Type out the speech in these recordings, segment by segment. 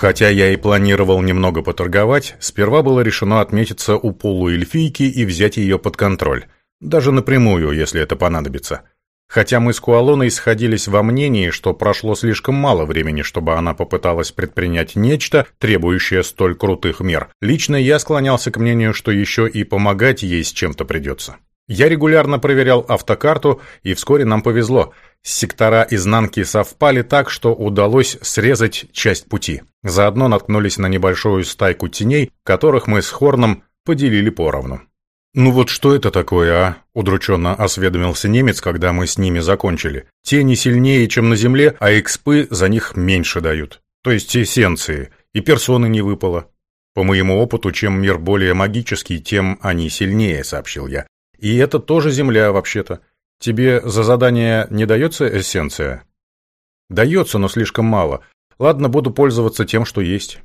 Хотя я и планировал немного поторговать, сперва было решено отметиться у полуэльфийки и взять ее под контроль. Даже напрямую, если это понадобится. Хотя мы с Куалоной сходились во мнении, что прошло слишком мало времени, чтобы она попыталась предпринять нечто, требующее столь крутых мер. Лично я склонялся к мнению, что еще и помогать ей с чем-то придется. Я регулярно проверял автокарту, и вскоре нам повезло. Сектора изнанки совпали так, что удалось срезать часть пути. Заодно наткнулись на небольшую стайку теней, которых мы с Хорном поделили поровну. «Ну вот что это такое, а?» – удрученно осведомился немец, когда мы с ними закончили. «Тени сильнее, чем на Земле, а экспы за них меньше дают. То есть эссенции. И персоны не выпало. По моему опыту, чем мир более магический, тем они сильнее», – сообщил я. И это тоже земля, вообще-то. Тебе за задание не дается эссенция? Дается, но слишком мало. Ладно, буду пользоваться тем, что есть.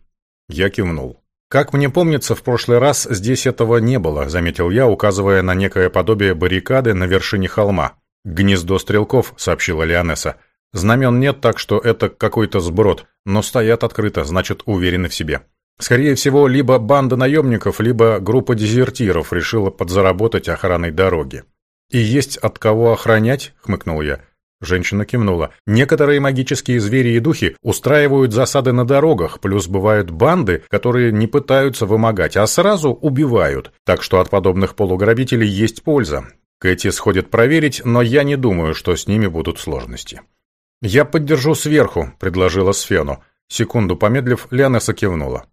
Я кивнул. Как мне помнится, в прошлый раз здесь этого не было, заметил я, указывая на некое подобие баррикады на вершине холма. Гнездо стрелков, сообщила Леонесса. Знамен нет, так что это какой-то сброд, но стоят открыто, значит, уверены в себе. Скорее всего, либо банда наемников, либо группа дезертиров решила подзаработать охраной дороги. «И есть от кого охранять?» — хмыкнул я. Женщина кивнула. «Некоторые магические звери и духи устраивают засады на дорогах, плюс бывают банды, которые не пытаются вымогать, а сразу убивают. Так что от подобных полуграбителей есть польза. Кэти сходит проверить, но я не думаю, что с ними будут сложности». «Я поддержу сверху», — предложила Сфену. Секунду помедлив, Леонесса кивнула.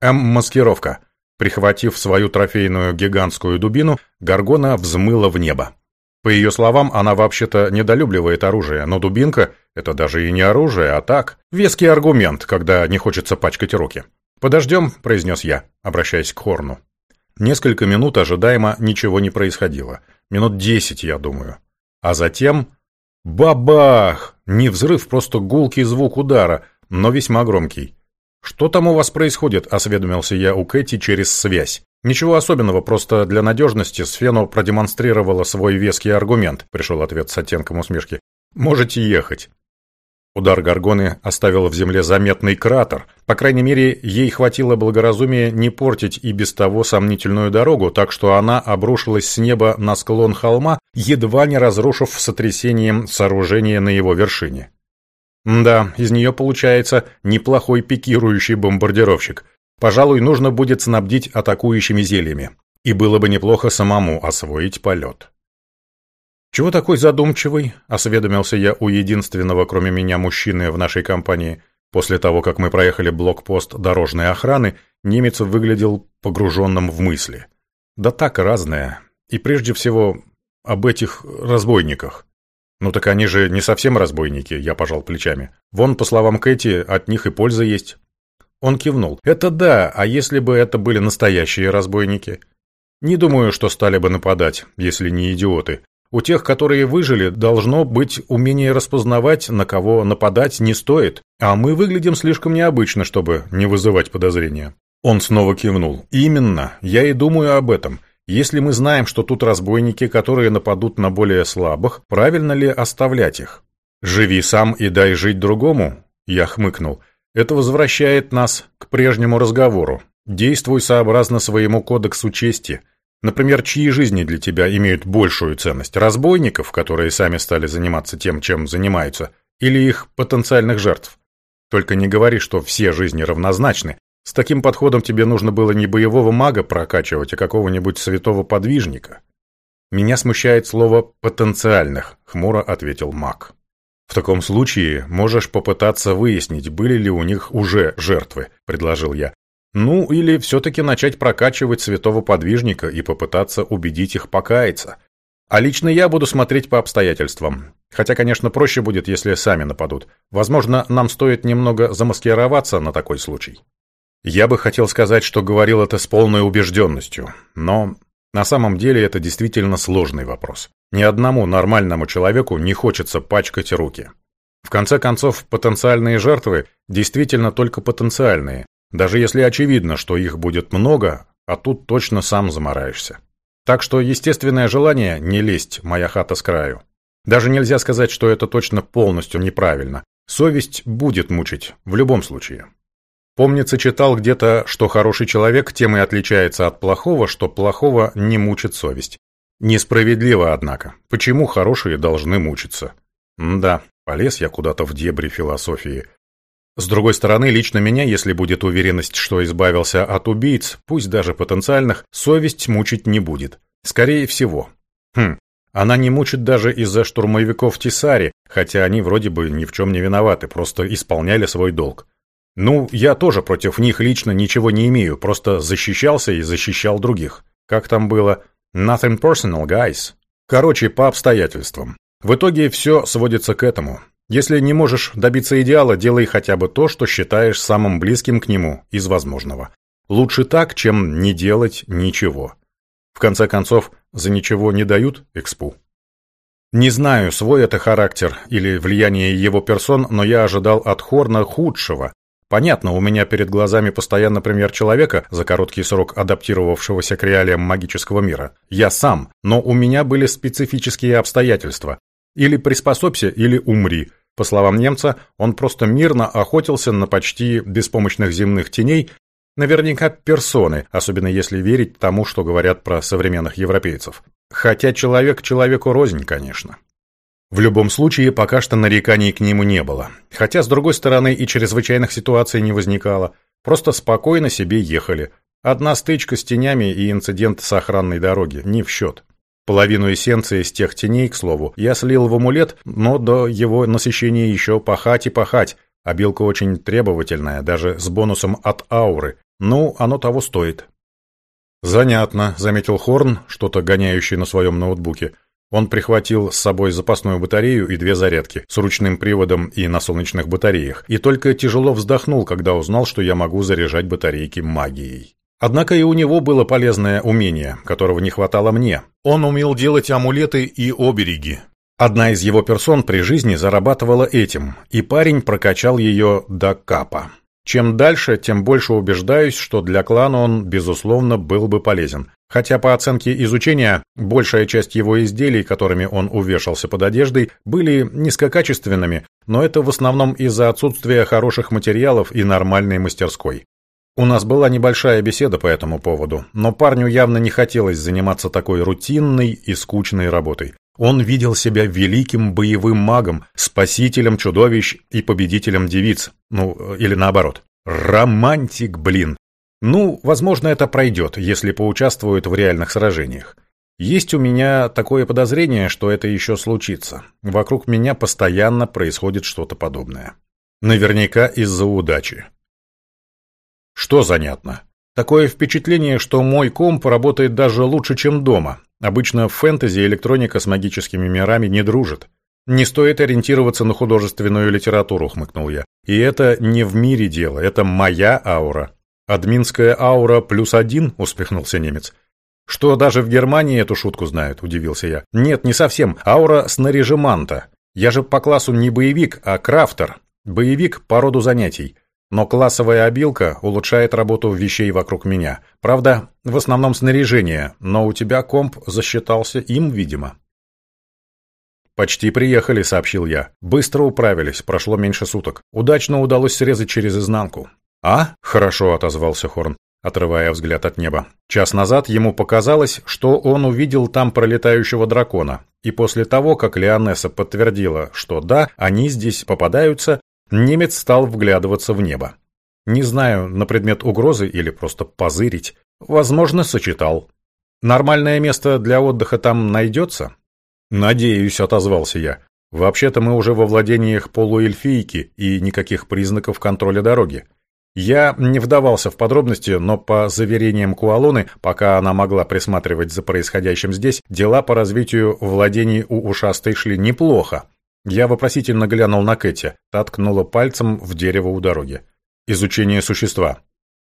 М-маскировка. Прихватив свою трофейную гигантскую дубину, Гаргона взмыла в небо. По ее словам, она вообще-то недолюбливает оружие, но дубинка — это даже и не оружие, а так, веский аргумент, когда не хочется пачкать руки. «Подождем», — произнес я, обращаясь к Хорну. Несколько минут ожидаемо ничего не происходило. Минут десять, я думаю. А затем... Бабах! Не взрыв, просто гулкий звук удара, но весьма громкий. «Что там у вас происходит?» – осведомился я у Кэти через связь. «Ничего особенного, просто для надежности Сфену продемонстрировала свой веский аргумент», – пришел ответ с оттенком усмешки. «Можете ехать». Удар Гаргоны оставил в земле заметный кратер. По крайней мере, ей хватило благоразумия не портить и без того сомнительную дорогу, так что она обрушилась с неба на склон холма, едва не разрушив сотрясением сооружение на его вершине. Да, из нее получается неплохой пикирующий бомбардировщик. Пожалуй, нужно будет снабдить атакующими зельями. И было бы неплохо самому освоить полет. «Чего такой задумчивый?» – осведомился я у единственного, кроме меня, мужчины в нашей компании. После того, как мы проехали блокпост дорожной охраны, немец выглядел погруженным в мысли. Да так разное. И прежде всего об этих разбойниках. «Ну так они же не совсем разбойники», — я пожал плечами. «Вон, по словам Кэти, от них и польза есть». Он кивнул. «Это да, а если бы это были настоящие разбойники?» «Не думаю, что стали бы нападать, если не идиоты. У тех, которые выжили, должно быть умение распознавать, на кого нападать не стоит, а мы выглядим слишком необычно, чтобы не вызывать подозрения». Он снова кивнул. «Именно, я и думаю об этом. Если мы знаем, что тут разбойники, которые нападут на более слабых, правильно ли оставлять их? «Живи сам и дай жить другому», — я хмыкнул. «Это возвращает нас к прежнему разговору. Действуй сообразно своему кодексу чести. Например, чьи жизни для тебя имеют большую ценность? Разбойников, которые сами стали заниматься тем, чем занимаются, или их потенциальных жертв? Только не говори, что все жизни равнозначны, с таким подходом тебе нужно было не боевого мага прокачивать, а какого-нибудь святого подвижника. Меня смущает слово «потенциальных», — хмуро ответил маг. «В таком случае можешь попытаться выяснить, были ли у них уже жертвы», — предложил я. «Ну, или все-таки начать прокачивать святого подвижника и попытаться убедить их покаяться. А лично я буду смотреть по обстоятельствам. Хотя, конечно, проще будет, если сами нападут. Возможно, нам стоит немного замаскироваться на такой случай». Я бы хотел сказать, что говорил это с полной убежденностью, но на самом деле это действительно сложный вопрос. Ни одному нормальному человеку не хочется пачкать руки. В конце концов, потенциальные жертвы действительно только потенциальные, даже если очевидно, что их будет много, а тут точно сам замораешься. Так что естественное желание не лезть, моя хата с краю. Даже нельзя сказать, что это точно полностью неправильно. Совесть будет мучить, в любом случае. Помнится, читал где-то, что хороший человек тем и отличается от плохого, что плохого не мучит совесть. Несправедливо, однако. Почему хорошие должны мучиться? М да, полез я куда-то в дебри философии. С другой стороны, лично меня, если будет уверенность, что избавился от убийц, пусть даже потенциальных, совесть мучить не будет. Скорее всего. Хм, она не мучит даже из-за штурмовиков Тисари, хотя они вроде бы ни в чем не виноваты, просто исполняли свой долг. Ну, я тоже против них лично ничего не имею, просто защищался и защищал других. Как там было? Nothing personal, guys. Короче, по обстоятельствам. В итоге все сводится к этому. Если не можешь добиться идеала, делай хотя бы то, что считаешь самым близким к нему из возможного. Лучше так, чем не делать ничего. В конце концов, за ничего не дают экспу. Не знаю, свой это характер или влияние его персон, но я ожидал от Хорна худшего, Понятно, у меня перед глазами постоянно пример человека, за короткий срок адаптировавшегося к реалиям магического мира. Я сам, но у меня были специфические обстоятельства. Или приспособься, или умри. По словам немца, он просто мирно охотился на почти беспомощных земных теней, наверняка персоны, особенно если верить тому, что говорят про современных европейцев. Хотя человек человеку рознь, конечно. В любом случае, пока что нареканий к нему не было. Хотя, с другой стороны, и чрезвычайных ситуаций не возникало. Просто спокойно себе ехали. Одна стычка с тенями и инцидент с охранной дороги. Не в счет. Половину эссенции из тех теней, к слову, я слил в амулет, но до его насыщения еще пахать и пахать. А билка очень требовательная, даже с бонусом от ауры. Ну, оно того стоит. «Занятно», — заметил Хорн, что-то гоняющий на своем ноутбуке. Он прихватил с собой запасную батарею и две зарядки с ручным приводом и на солнечных батареях, и только тяжело вздохнул, когда узнал, что я могу заряжать батарейки магией. Однако и у него было полезное умение, которого не хватало мне. Он умел делать амулеты и обереги. Одна из его персон при жизни зарабатывала этим, и парень прокачал ее до капа. Чем дальше, тем больше убеждаюсь, что для клана он, безусловно, был бы полезен. Хотя по оценке изучения, большая часть его изделий, которыми он увешался под одеждой, были низкокачественными, но это в основном из-за отсутствия хороших материалов и нормальной мастерской. У нас была небольшая беседа по этому поводу, но парню явно не хотелось заниматься такой рутинной и скучной работой. Он видел себя великим боевым магом, спасителем чудовищ и победителем девиц. Ну, или наоборот. Романтик, блин. Ну, возможно, это пройдет, если поучаствует в реальных сражениях. Есть у меня такое подозрение, что это еще случится. Вокруг меня постоянно происходит что-то подобное. Наверняка из-за удачи. Что занятно? Такое впечатление, что мой комп работает даже лучше, чем дома. Обычно в фэнтези электроника с магическими мирами не дружит. Не стоит ориентироваться на художественную литературу, хмыкнул я. И это не в мире дело, это моя аура. «Админская аура плюс один?» — успехнулся немец. «Что, даже в Германии эту шутку знают?» — удивился я. «Нет, не совсем. Аура снаряжеманта. Я же по классу не боевик, а крафтер. Боевик по роду занятий. Но классовая обилка улучшает работу вещей вокруг меня. Правда, в основном снаряжение, но у тебя комп засчитался им, видимо». «Почти приехали», — сообщил я. «Быстро управились, прошло меньше суток. Удачно удалось срезать через изнанку. «А?» — хорошо отозвался Хорн, отрывая взгляд от неба. Час назад ему показалось, что он увидел там пролетающего дракона, и после того, как Леонесса подтвердила, что да, они здесь попадаются, немец стал вглядываться в небо. Не знаю, на предмет угрозы или просто позырить. Возможно, сочетал. Нормальное место для отдыха там найдется? Надеюсь, отозвался я. Вообще-то мы уже во владениях полуэльфийки и никаких признаков контроля дороги. Я не вдавался в подробности, но по заверениям Куалоны, пока она могла присматривать за происходящим здесь, дела по развитию владений у ушастой шли неплохо. Я вопросительно глянул на Кэти, та пальцем в дерево у дороги. Изучение существа.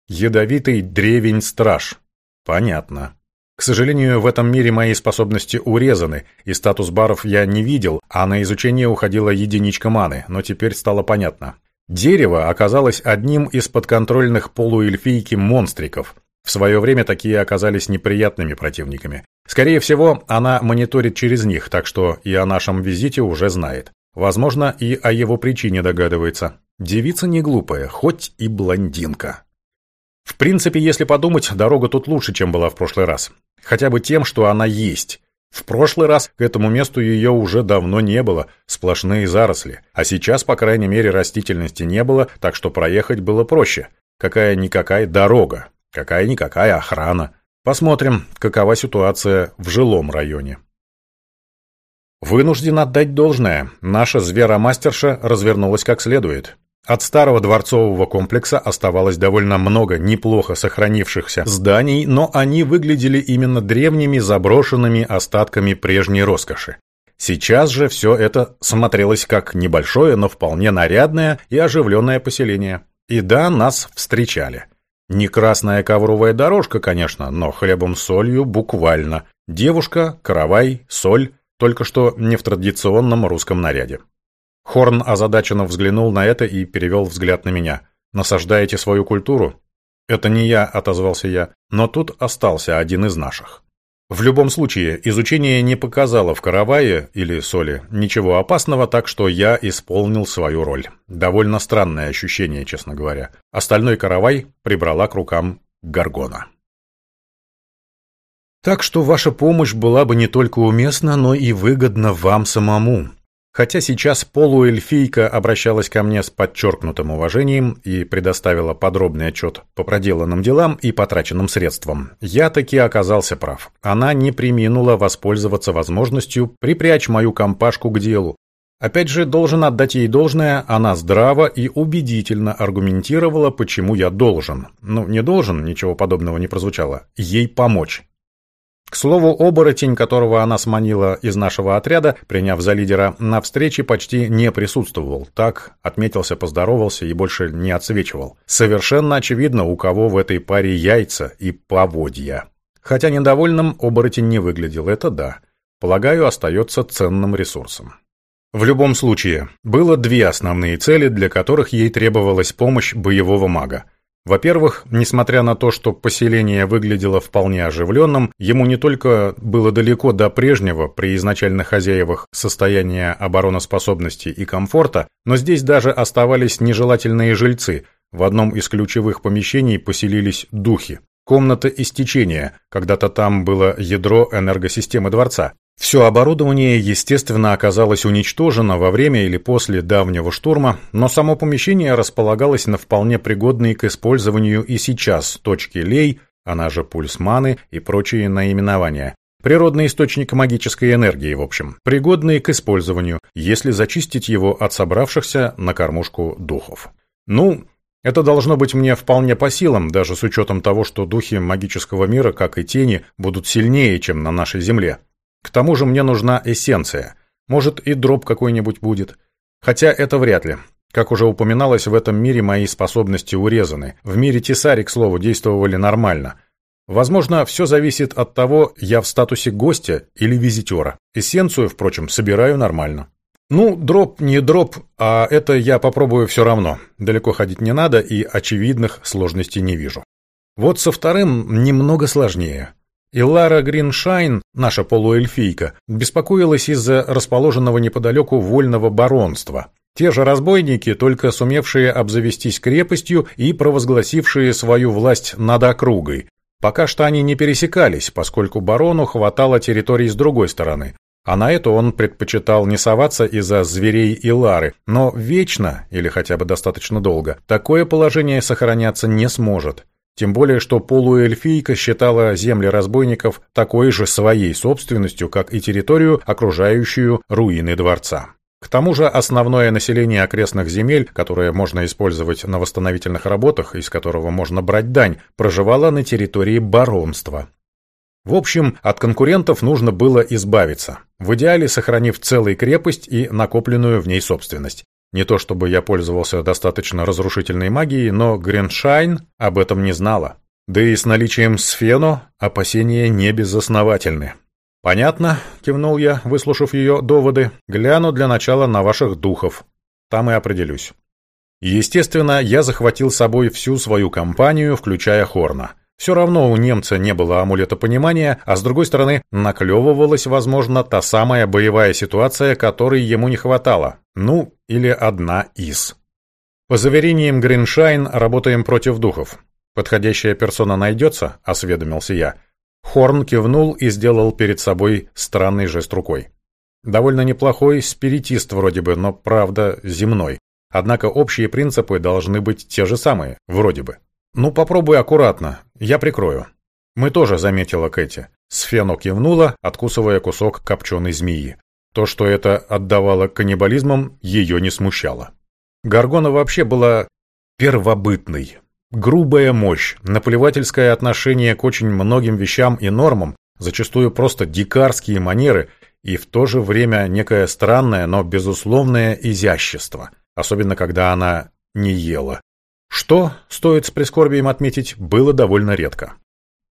Ядовитый древень-страж. Понятно. К сожалению, в этом мире мои способности урезаны, и статус баров я не видел, а на изучение уходила единичка маны, но теперь стало понятно. Дерево оказалось одним из подконтрольных полуэльфийки монстриков. В свое время такие оказались неприятными противниками. Скорее всего, она мониторит через них, так что и о нашем визите уже знает. Возможно, и о его причине догадывается. Девица не глупая, хоть и блондинка. В принципе, если подумать, дорога тут лучше, чем была в прошлый раз. Хотя бы тем, что она есть. В прошлый раз к этому месту ее уже давно не было, сплошные заросли. А сейчас, по крайней мере, растительности не было, так что проехать было проще. Какая-никакая дорога, какая-никакая охрана. Посмотрим, какова ситуация в жилом районе. Вынужден отдать должное. Наша зверомастерша развернулась как следует. От старого дворцового комплекса оставалось довольно много неплохо сохранившихся зданий, но они выглядели именно древними заброшенными остатками прежней роскоши. Сейчас же все это смотрелось как небольшое, но вполне нарядное и оживленное поселение. И да, нас встречали. Не красная ковровая дорожка, конечно, но хлебом-солью буквально. Девушка, каравай, соль, только что не в традиционном русском наряде. Хорн озадаченно взглянул на это и перевел взгляд на меня. «Насаждаете свою культуру?» «Это не я», — отозвался я, — «но тут остался один из наших». В любом случае, изучение не показало в каравае или соли ничего опасного, так что я исполнил свою роль. Довольно странное ощущение, честно говоря. Остальной каравай прибрала к рукам Гаргона. Так что ваша помощь была бы не только уместна, но и выгодна вам самому. Хотя сейчас полуэльфийка обращалась ко мне с подчеркнутым уважением и предоставила подробный отчет по проделанным делам и потраченным средствам, я таки оказался прав. Она не приминула воспользоваться возможностью припрячь мою компашку к делу. Опять же, должен отдать ей должное, она здраво и убедительно аргументировала, почему я должен. Ну, не должен, ничего подобного не прозвучало. Ей помочь. К слову, оборотень, которого она сманила из нашего отряда, приняв за лидера, на встрече почти не присутствовал. Так, отметился, поздоровался и больше не отсвечивал. Совершенно очевидно, у кого в этой паре яйца и поводья. Хотя недовольным оборотень не выглядел, это да. Полагаю, остается ценным ресурсом. В любом случае, было две основные цели, для которых ей требовалась помощь боевого мага – во-первых, несмотря на то, что поселение выглядело вполне оживленным, ему не только было далеко до прежнего при изначальных хозяевах состояния обороноспособности и комфорта, но здесь даже оставались нежелательные жильцы. В одном из ключевых помещений поселились духи. Комната истечения, когда-то там было ядро энергосистемы дворца. Все оборудование, естественно, оказалось уничтожено во время или после давнего штурма, но само помещение располагалось на вполне пригодной к использованию и сейчас точке лей, она же пульс маны и прочие наименования. Природный источник магической энергии, в общем, пригодный к использованию, если зачистить его от собравшихся на кормушку духов. Ну, это должно быть мне вполне по силам, даже с учетом того, что духи магического мира, как и тени, будут сильнее, чем на нашей Земле. К тому же мне нужна эссенция. Может, и дроп какой-нибудь будет. Хотя это вряд ли. Как уже упоминалось, в этом мире мои способности урезаны. В мире Тесари, к слову, действовали нормально. Возможно, все зависит от того, я в статусе гостя или визитера. Эссенцию, впрочем, собираю нормально. Ну, дроп не дроп, а это я попробую все равно. Далеко ходить не надо и очевидных сложностей не вижу. Вот со вторым немного сложнее. И Лара Гриншайн, наша полуэльфийка, беспокоилась из-за расположенного неподалеку вольного баронства. Те же разбойники, только сумевшие обзавестись крепостью и провозгласившие свою власть над округой. Пока что они не пересекались, поскольку барону хватало территорий с другой стороны. А на это он предпочитал не соваться из-за зверей и Лары, но вечно, или хотя бы достаточно долго, такое положение сохраняться не сможет. Тем более, что полуэльфийка считала земли разбойников такой же своей собственностью, как и территорию, окружающую руины дворца. К тому же основное население окрестных земель, которое можно использовать на восстановительных работах, из которого можно брать дань, проживало на территории баронства. В общем, от конкурентов нужно было избавиться, в идеале сохранив целую крепость и накопленную в ней собственность. Не то чтобы я пользовался достаточно разрушительной магией, но Греншайн об этом не знала. Да и с наличием Сфено опасения не безосновательны. «Понятно», — кивнул я, выслушав ее доводы, — «гляну для начала на ваших духов. Там и определюсь». Естественно, я захватил с собой всю свою компанию, включая Хорна. Все равно у немца не было амулета понимания, а с другой стороны, наклевывалась, возможно, та самая боевая ситуация, которой ему не хватало. Ну, или одна из. По заверениям Гриншайн, работаем против духов. Подходящая персона найдется, осведомился я. Хорн кивнул и сделал перед собой странный жест рукой. Довольно неплохой спиритист вроде бы, но правда земной. Однако общие принципы должны быть те же самые, вроде бы. Ну, попробуй аккуратно, я прикрою. Мы тоже, заметила Кэти. Сфено кивнула, откусывая кусок копченой змеи. То, что это отдавало каннибализмом, ее не смущало. Гаргона вообще была первобытной. Грубая мощь, наплевательское отношение к очень многим вещам и нормам, зачастую просто дикарские манеры и в то же время некое странное, но безусловное изящество, особенно когда она не ела. Что, стоит с прискорбием отметить, было довольно редко.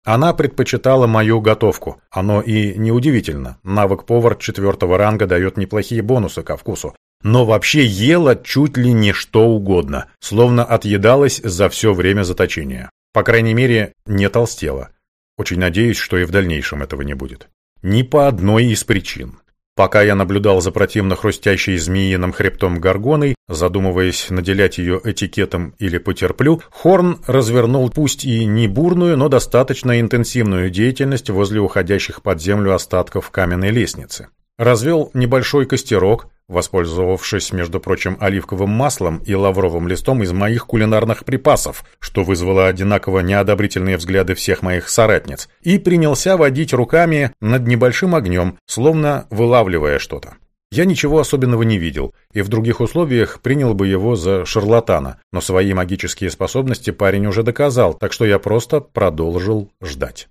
Она предпочитала мою готовку. Оно и неудивительно. Навык повар четвертого ранга дает неплохие бонусы ко вкусу. Но вообще ела чуть ли не что угодно, словно отъедалась за все время заточения. По крайней мере, не толстела. Очень надеюсь, что и в дальнейшем этого не будет. Ни по одной из причин. Пока я наблюдал за противно хрустящей змеиным хребтом горгоной, задумываясь, наделять ее этикетом или потерплю, Хорн развернул пусть и не бурную, но достаточно интенсивную деятельность возле уходящих под землю остатков каменной лестницы. Развел небольшой костерок, воспользовавшись, между прочим, оливковым маслом и лавровым листом из моих кулинарных припасов, что вызвало одинаково неодобрительные взгляды всех моих соратниц, и принялся водить руками над небольшим огнем, словно вылавливая что-то. Я ничего особенного не видел, и в других условиях принял бы его за шарлатана, но свои магические способности парень уже доказал, так что я просто продолжил ждать.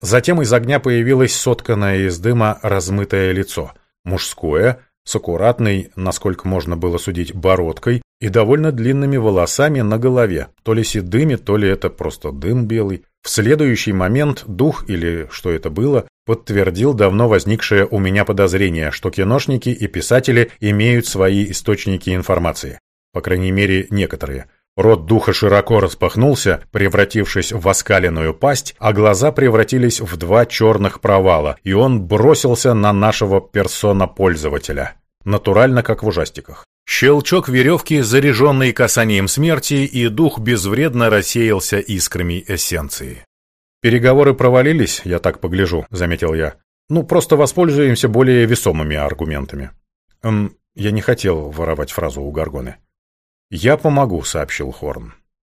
Затем из огня появилось сотканное из дыма размытое лицо, мужское, с аккуратной, насколько можно было судить, бородкой и довольно длинными волосами на голове, то ли седыми, то ли это просто дым белый. В следующий момент дух, или что это было, подтвердил давно возникшее у меня подозрение, что киношники и писатели имеют свои источники информации. По крайней мере, некоторые – Рот духа широко распахнулся, превратившись в оскаленную пасть, а глаза превратились в два черных провала, и он бросился на нашего персона-пользователя. Натурально, как в ужастиках. Щелчок веревки, заряженный касанием смерти, и дух безвредно рассеялся искрами эссенции. «Переговоры провалились, я так погляжу», — заметил я. «Ну, просто воспользуемся более весомыми аргументами». «Эм, я не хотел воровать фразу у Гаргоны. «Я помогу», — сообщил Хорн.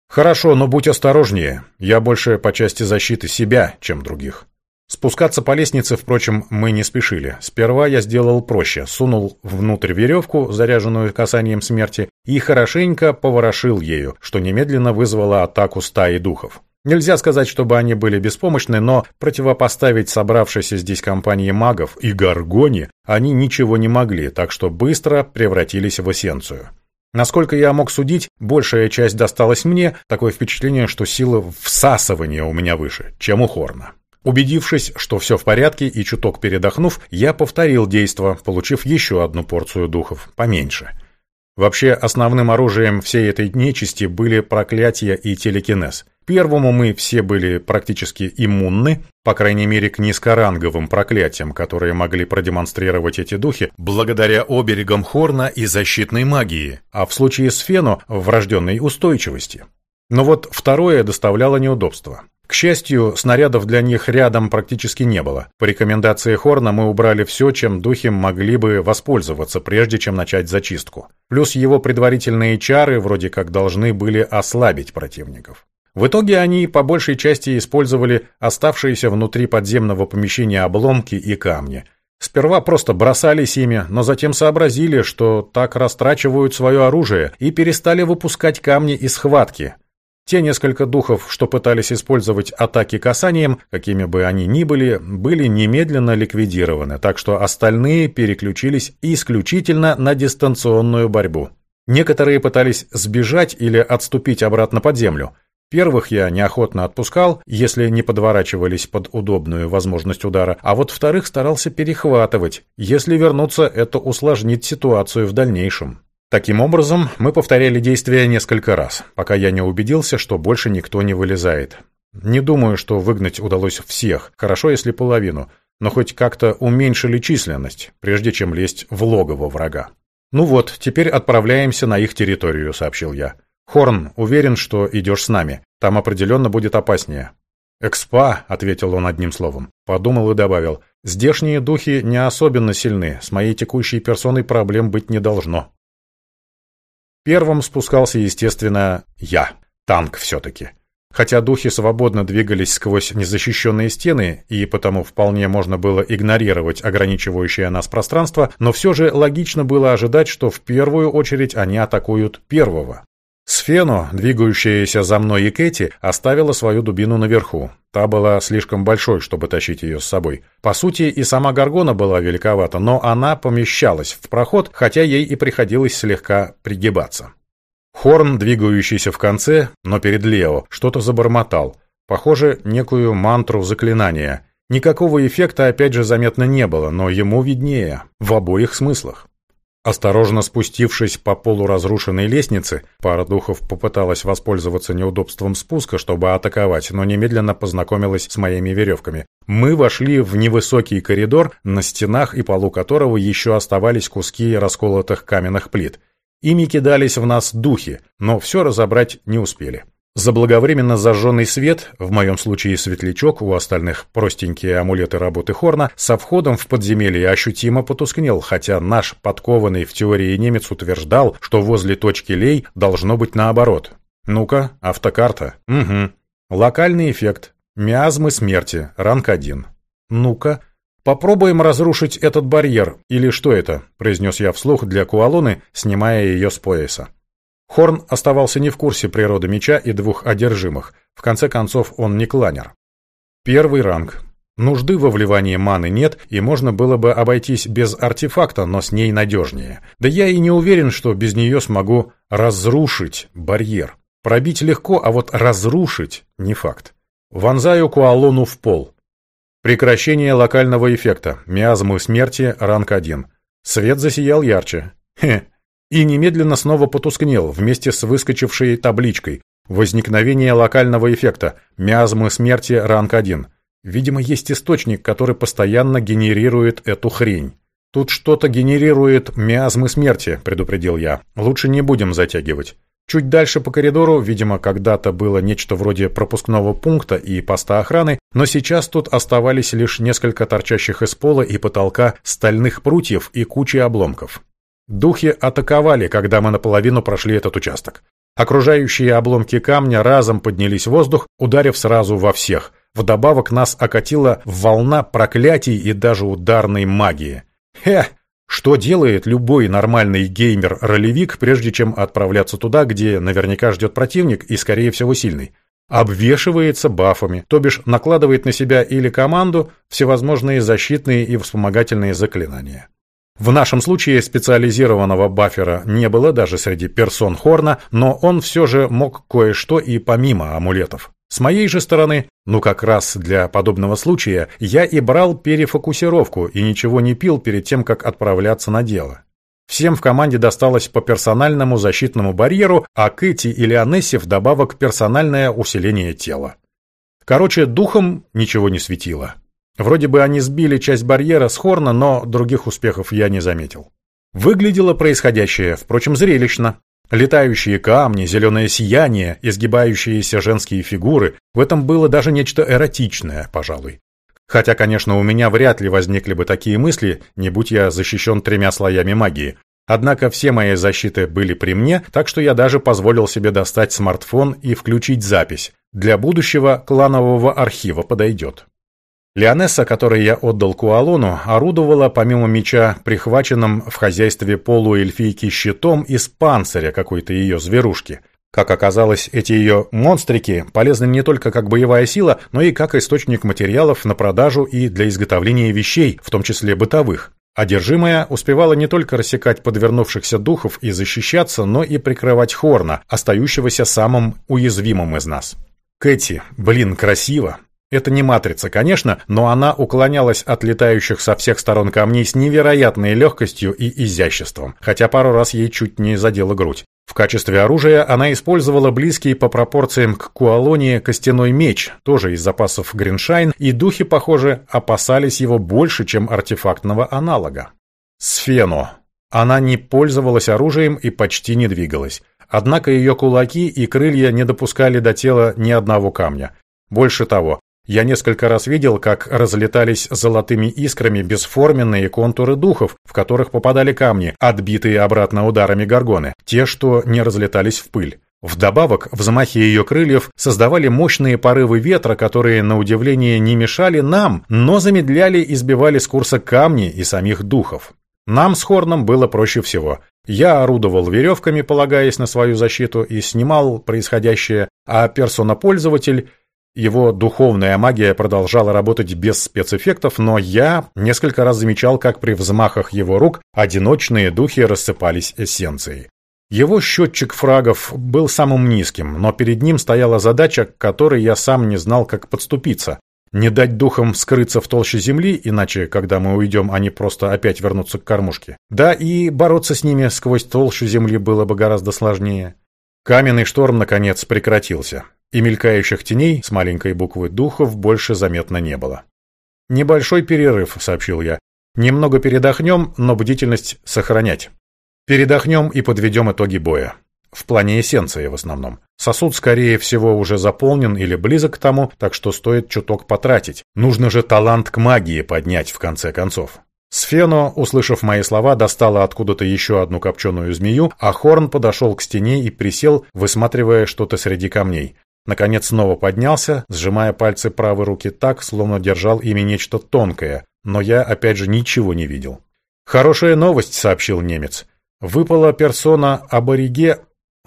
«Хорошо, но будь осторожнее. Я больше по части защиты себя, чем других». Спускаться по лестнице, впрочем, мы не спешили. Сперва я сделал проще, сунул внутрь веревку, заряженную касанием смерти, и хорошенько поворошил ею, что немедленно вызвало атаку стаи духов. Нельзя сказать, чтобы они были беспомощны, но противопоставить собравшейся здесь компании магов и горгоне они ничего не могли, так что быстро превратились в эссенцию. Насколько я мог судить, большая часть досталась мне, такое впечатление, что сила всасывания у меня выше, чем у Хорна. Убедившись, что все в порядке и чуток передохнув, я повторил действо, получив еще одну порцию духов, поменьше. Вообще, основным оружием всей этой нечисти были проклятия и телекинез. Первому мы все были практически иммунны, по крайней мере к низкоранговым проклятиям, которые могли продемонстрировать эти духи благодаря оберегам Хорна и защитной магии, а в случае с Фену – врожденной устойчивости. Но вот второе доставляло неудобства. К счастью, снарядов для них рядом практически не было. По рекомендации Хорна мы убрали все, чем духи могли бы воспользоваться, прежде чем начать зачистку. Плюс его предварительные чары вроде как должны были ослабить противников. В итоге они по большей части использовали оставшиеся внутри подземного помещения обломки и камни. Сперва просто бросались ими, но затем сообразили, что так растрачивают свое оружие и перестали выпускать камни из схватки. Те несколько духов, что пытались использовать атаки касанием, какими бы они ни были, были немедленно ликвидированы, так что остальные переключились исключительно на дистанционную борьбу. Некоторые пытались сбежать или отступить обратно под землю – Первых я неохотно отпускал, если не подворачивались под удобную возможность удара, а вот вторых старался перехватывать. Если вернуться, это усложнит ситуацию в дальнейшем. Таким образом, мы повторяли действия несколько раз, пока я не убедился, что больше никто не вылезает. Не думаю, что выгнать удалось всех, хорошо, если половину, но хоть как-то уменьшили численность, прежде чем лезть в логово врага. «Ну вот, теперь отправляемся на их территорию», — сообщил я. Хорн, уверен, что идешь с нами. Там определенно будет опаснее. «Экспа», — ответил он одним словом. Подумал и добавил. «Здешние духи не особенно сильны. С моей текущей персоной проблем быть не должно». Первым спускался, естественно, я. Танк все-таки. Хотя духи свободно двигались сквозь незащищенные стены, и потому вполне можно было игнорировать ограничивающее нас пространство, но все же логично было ожидать, что в первую очередь они атакуют первого. Сфено, двигающаяся за мной и Кэти, оставила свою дубину наверху. Та была слишком большой, чтобы тащить ее с собой. По сути, и сама Гаргона была великовата, но она помещалась в проход, хотя ей и приходилось слегка пригибаться. Хорн, двигающийся в конце, но перед Лео, что-то забормотал. Похоже, некую мантру заклинания. Никакого эффекта опять же заметно не было, но ему виднее, в обоих смыслах. Осторожно спустившись по полуразрушенной лестнице, пара духов попыталась воспользоваться неудобством спуска, чтобы атаковать, но немедленно познакомилась с моими веревками. Мы вошли в невысокий коридор, на стенах и полу которого еще оставались куски расколотых каменных плит. Ими кидались в нас духи, но все разобрать не успели. Заблаговременно зажженный свет, в моем случае светлячок, у остальных простенькие амулеты работы Хорна, со входом в подземелье ощутимо потускнел, хотя наш подкованный в теории немец утверждал, что возле точки лей должно быть наоборот. Ну-ка, автокарта. Угу. Локальный эффект. Миазмы смерти. Ранг 1. Ну-ка, «Попробуем разрушить этот барьер, или что это?» – произнес я вслух для Куалоны, снимая ее с пояса. Хорн оставался не в курсе природы меча и двух одержимых. В конце концов, он не кланер. Первый ранг. Нужды во вливании маны нет, и можно было бы обойтись без артефакта, но с ней надежнее. Да я и не уверен, что без нее смогу разрушить барьер. Пробить легко, а вот разрушить не факт. Вонзаю Куалону в пол. Прекращение локального эффекта. Миазмы смерти, ранг 1. Свет засиял ярче. Хе. И немедленно снова потускнел, вместе с выскочившей табличкой. Возникновение локального эффекта. Миазмы смерти, ранг 1. Видимо, есть источник, который постоянно генерирует эту хрень. «Тут что-то генерирует миазмы смерти», — предупредил я. «Лучше не будем затягивать». Чуть дальше по коридору, видимо, когда-то было нечто вроде пропускного пункта и поста охраны, но сейчас тут оставались лишь несколько торчащих из пола и потолка стальных прутьев и кучи обломков. Духи атаковали, когда мы наполовину прошли этот участок. Окружающие обломки камня разом поднялись в воздух, ударив сразу во всех. Вдобавок нас окатила волна проклятий и даже ударной магии. Хе! Что делает любой нормальный геймер-ролевик, прежде чем отправляться туда, где наверняка ждет противник и, скорее всего, сильный? Обвешивается бафами, то бишь накладывает на себя или команду всевозможные защитные и вспомогательные заклинания. В нашем случае специализированного бафера не было даже среди персон Хорна, но он все же мог кое-что и помимо амулетов. С моей же стороны, ну как раз для подобного случая, я и брал перефокусировку и ничего не пил перед тем, как отправляться на дело. Всем в команде досталось по персональному защитному барьеру, а Кэти и Леонессе вдобавок персональное усиление тела. Короче, духом ничего не светило. Вроде бы они сбили часть барьера с Хорна, но других успехов я не заметил. Выглядело происходящее, впрочем, зрелищно. Летающие камни, зеленое сияние, изгибающиеся женские фигуры – в этом было даже нечто эротичное, пожалуй. Хотя, конечно, у меня вряд ли возникли бы такие мысли, не будь я защищен тремя слоями магии. Однако все мои защиты были при мне, так что я даже позволил себе достать смартфон и включить запись. Для будущего кланового архива подойдет. Леонесса, которой я отдал Куалону, орудовала помимо меча прихваченным в хозяйстве полуэльфийки щитом из панциря какой-то ее зверушки. Как оказалось, эти ее монстрики полезны не только как боевая сила, но и как источник материалов на продажу и для изготовления вещей, в том числе бытовых. Одержимая успевала не только рассекать подвернувшихся духов и защищаться, но и прикрывать Хорна, остающегося самым уязвимым из нас. Кэти, блин, красиво. Это не матрица, конечно, но она уклонялась от летающих со всех сторон камней с невероятной легкостью и изяществом, хотя пару раз ей чуть не задела грудь. В качестве оружия она использовала близкий по пропорциям к Куалоне костяной меч, тоже из запасов Гриншайн, и духи, похоже, опасались его больше, чем артефактного аналога. Сфено. Она не пользовалась оружием и почти не двигалась. Однако ее кулаки и крылья не допускали до тела ни одного камня. Больше того, я несколько раз видел, как разлетались золотыми искрами бесформенные контуры духов, в которых попадали камни, отбитые обратно ударами горгоны, те, что не разлетались в пыль. Вдобавок, взмахи ее крыльев создавали мощные порывы ветра, которые, на удивление, не мешали нам, но замедляли и сбивали с курса камни и самих духов. Нам с Хорном было проще всего. Я орудовал веревками, полагаясь на свою защиту, и снимал происходящее, а персонопользователь его духовная магия продолжала работать без спецэффектов, но я несколько раз замечал, как при взмахах его рук одиночные духи рассыпались эссенцией. Его счетчик фрагов был самым низким, но перед ним стояла задача, к которой я сам не знал, как подступиться. Не дать духам скрыться в толще земли, иначе, когда мы уйдем, они просто опять вернутся к кормушке. Да и бороться с ними сквозь толщу земли было бы гораздо сложнее. Каменный шторм, наконец, прекратился и мелькающих теней с маленькой буквы духов больше заметно не было. «Небольшой перерыв», — сообщил я. «Немного передохнем, но бдительность сохранять. Передохнем и подведем итоги боя. В плане эссенции в основном. Сосуд, скорее всего, уже заполнен или близок к тому, так что стоит чуток потратить. Нужно же талант к магии поднять в конце концов. Сфено, услышав мои слова, достала откуда-то еще одну копченую змею, а Хорн подошел к стене и присел, высматривая что-то среди камней. Наконец снова поднялся, сжимая пальцы правой руки так, словно держал ими нечто тонкое, но я опять же ничего не видел. «Хорошая новость», — сообщил немец. «Выпала персона абориге...»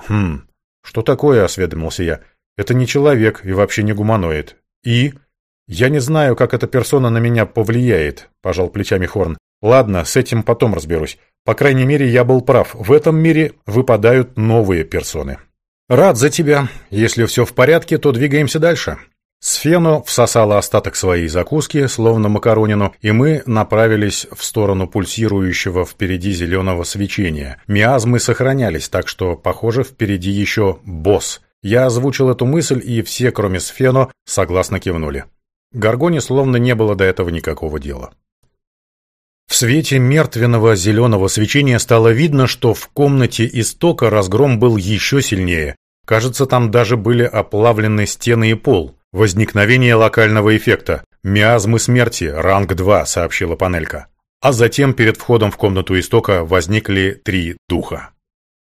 «Хм, что такое?» — осведомился я. «Это не человек и вообще не гуманоид. И...» «Я не знаю, как эта персона на меня повлияет», — пожал плечами Хорн. «Ладно, с этим потом разберусь. По крайней мере, я был прав. В этом мире выпадают новые персоны». «Рад за тебя. Если все в порядке, то двигаемся дальше». Сфену всосала остаток своей закуски, словно макаронину, и мы направились в сторону пульсирующего впереди зеленого свечения. Миазмы сохранялись, так что, похоже, впереди еще босс. Я озвучил эту мысль, и все, кроме Сфено, согласно кивнули. Гаргоне словно не было до этого никакого дела. В свете мертвенного зеленого свечения стало видно, что в комнате истока разгром был еще сильнее. Кажется, там даже были оплавлены стены и пол. Возникновение локального эффекта. «Миазмы смерти, ранг 2», — сообщила панелька. А затем перед входом в комнату истока возникли три духа.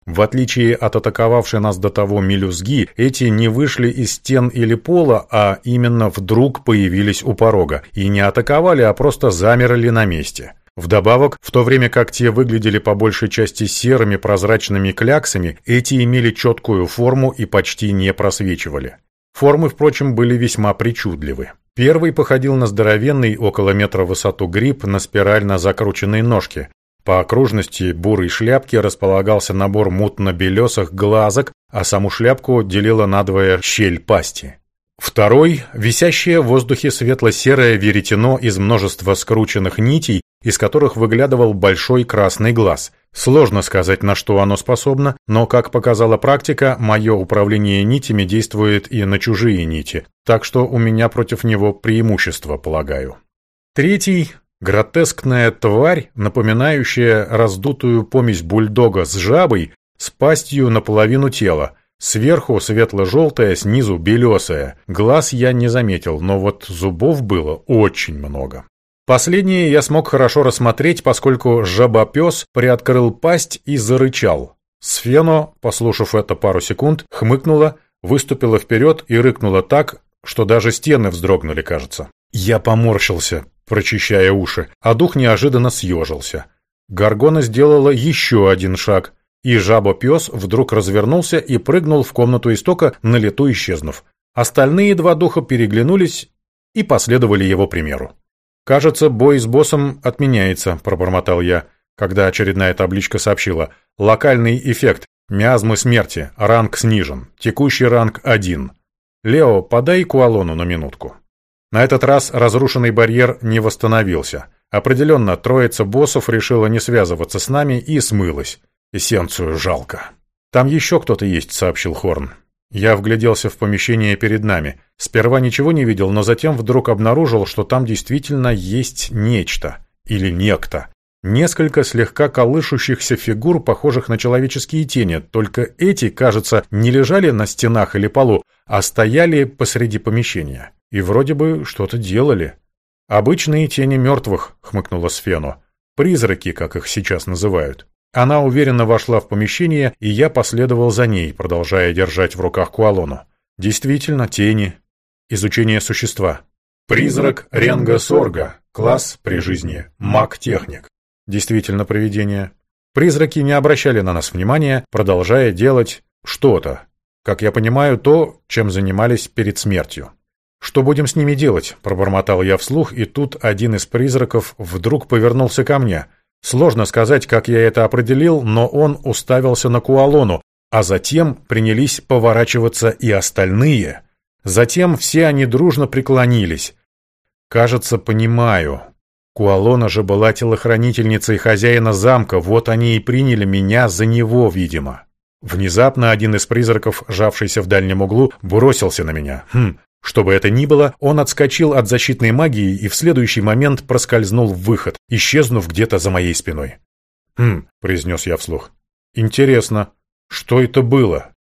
В отличие от атаковавшей нас до того мелюзги, эти не вышли из стен или пола, а именно вдруг появились у порога. И не атаковали, а просто замерли на месте. Вдобавок, в то время как те выглядели по большей части серыми прозрачными кляксами, эти имели четкую форму и почти не просвечивали. Формы, впрочем, были весьма причудливы. Первый походил на здоровенный, около метра в высоту гриб на спирально закрученной ножке. По окружности бурой шляпки располагался набор мутно-белесых глазок, а саму шляпку делила надвое щель пасти. Второй – висящее в воздухе светло-серое веретено из множества скрученных нитей, из которых выглядывал большой красный глаз. Сложно сказать, на что оно способно, но, как показала практика, мое управление нитями действует и на чужие нити, так что у меня против него преимущество, полагаю. Третий – гротескная тварь, напоминающая раздутую помесь бульдога с жабой, с пастью наполовину тела. Сверху светло-желтая, снизу белесая. Глаз я не заметил, но вот зубов было очень много. Последнее я смог хорошо рассмотреть, поскольку жабопес приоткрыл пасть и зарычал. Сфено, послушав это пару секунд, хмыкнула, выступила вперед и рыкнула так, что даже стены вздрогнули, кажется. Я поморщился, прочищая уши, а дух неожиданно съежился. Гаргона сделала еще один шаг, и жабопес вдруг развернулся и прыгнул в комнату истока, на лету исчезнув. Остальные два духа переглянулись и последовали его примеру. «Кажется, бой с боссом отменяется», — пробормотал я, когда очередная табличка сообщила. «Локальный эффект. Миазмы смерти. Ранг снижен. Текущий ранг один. Лео, подай Куалону на минутку». На этот раз разрушенный барьер не восстановился. Определенно, троица боссов решила не связываться с нами и смылась. Эссенцию жалко. «Там еще кто-то есть», — сообщил Хорн. Я вгляделся в помещение перед нами. Сперва ничего не видел, но затем вдруг обнаружил, что там действительно есть нечто. Или некто. Несколько слегка колышущихся фигур, похожих на человеческие тени, только эти, кажется, не лежали на стенах или полу, а стояли посреди помещения. И вроде бы что-то делали. «Обычные тени мертвых», — хмыкнула Сфену. «Призраки, как их сейчас называют». Она уверенно вошла в помещение, и я последовал за ней, продолжая держать в руках Куалону. Действительно, тени. Изучение существа. Призрак Ренга Сорга. Класс при жизни. Маг-техник. Действительно привидение. Призраки не обращали на нас внимания, продолжая делать что-то. Как я понимаю, то, чем занимались перед смертью. «Что будем с ними делать?» – пробормотал я вслух, и тут один из призраков вдруг повернулся ко мне. Сложно сказать, как я это определил, но он уставился на Куалону, а затем принялись поворачиваться и остальные. Затем все они дружно преклонились. Кажется, понимаю. Куалона же была телохранительницей хозяина замка, вот они и приняли меня за него, видимо. Внезапно один из призраков, жавшийся в дальнем углу, бросился на меня. Хм, что бы это ни было, он отскочил от защитной магии и в следующий момент проскользнул в выход, исчезнув где-то за моей спиной. «Хм», — произнес я вслух. «Интересно, что это было?»